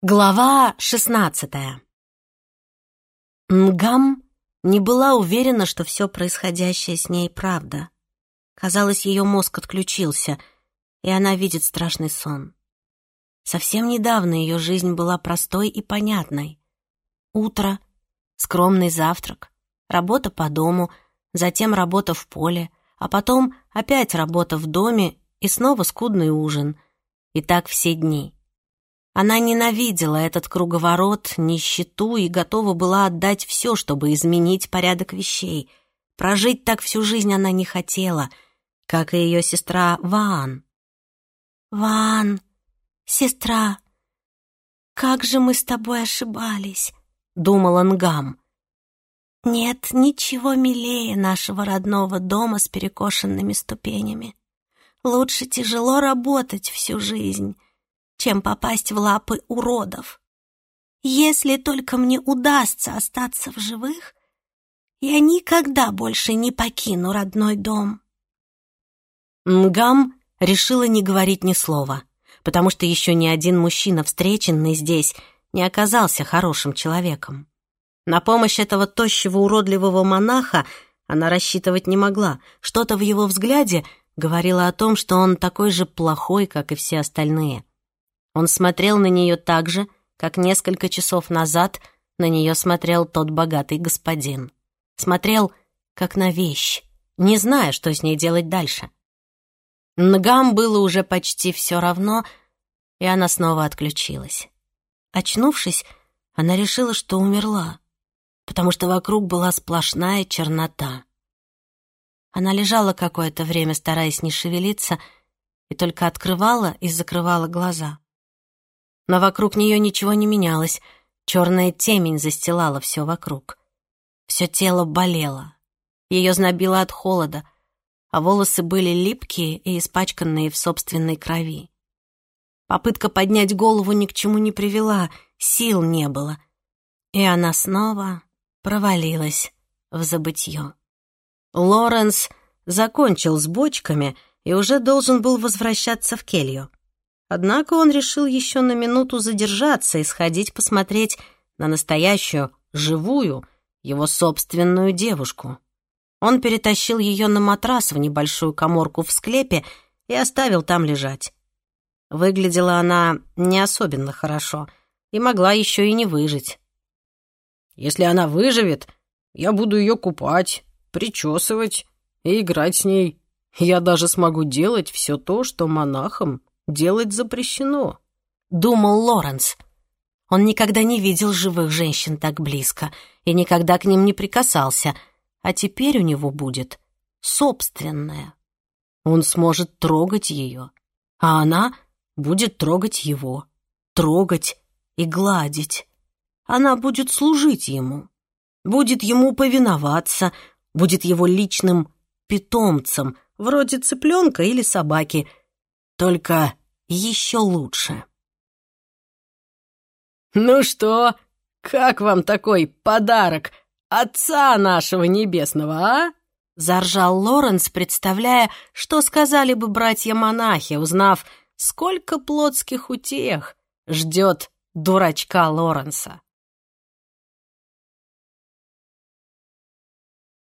Глава шестнадцатая Нгам не была уверена, что все происходящее с ней правда. Казалось, ее мозг отключился, и она видит страшный сон. Совсем недавно ее жизнь была простой и понятной. Утро, скромный завтрак, работа по дому, затем работа в поле, а потом опять работа в доме и снова скудный ужин. И так все дни. Она ненавидела этот круговорот, нищету и готова была отдать все, чтобы изменить порядок вещей. Прожить так всю жизнь она не хотела, как и ее сестра Ваан. «Ваан, сестра, как же мы с тобой ошибались», — думала Нгам. «Нет ничего милее нашего родного дома с перекошенными ступенями. Лучше тяжело работать всю жизнь» чем попасть в лапы уродов. Если только мне удастся остаться в живых, я никогда больше не покину родной дом. Нгам решила не говорить ни слова, потому что еще ни один мужчина, встреченный здесь, не оказался хорошим человеком. На помощь этого тощего уродливого монаха она рассчитывать не могла. Что-то в его взгляде говорило о том, что он такой же плохой, как и все остальные. Он смотрел на нее так же, как несколько часов назад на нее смотрел тот богатый господин. Смотрел, как на вещь, не зная, что с ней делать дальше. Нгам было уже почти все равно, и она снова отключилась. Очнувшись, она решила, что умерла, потому что вокруг была сплошная чернота. Она лежала какое-то время, стараясь не шевелиться, и только открывала и закрывала глаза но вокруг нее ничего не менялось. Черная темень застилала все вокруг. Все тело болело. Ее знобило от холода, а волосы были липкие и испачканные в собственной крови. Попытка поднять голову ни к чему не привела, сил не было. И она снова провалилась в забытье. Лоренс закончил с бочками и уже должен был возвращаться в келью. Однако он решил еще на минуту задержаться и сходить посмотреть на настоящую, живую, его собственную девушку. Он перетащил ее на матрас в небольшую коморку в склепе и оставил там лежать. Выглядела она не особенно хорошо и могла еще и не выжить. «Если она выживет, я буду ее купать, причесывать и играть с ней. Я даже смогу делать все то, что монахам делать запрещено», — думал Лоренс. Он никогда не видел живых женщин так близко и никогда к ним не прикасался, а теперь у него будет собственная. Он сможет трогать ее, а она будет трогать его, трогать и гладить. Она будет служить ему, будет ему повиноваться, будет его личным питомцем, вроде цыпленка или собаки, только еще лучше. «Ну что, как вам такой подарок Отца нашего Небесного, а?» Заржал Лоренс, представляя, что сказали бы братья-монахи, узнав, сколько плотских утех ждет дурачка Лоренса.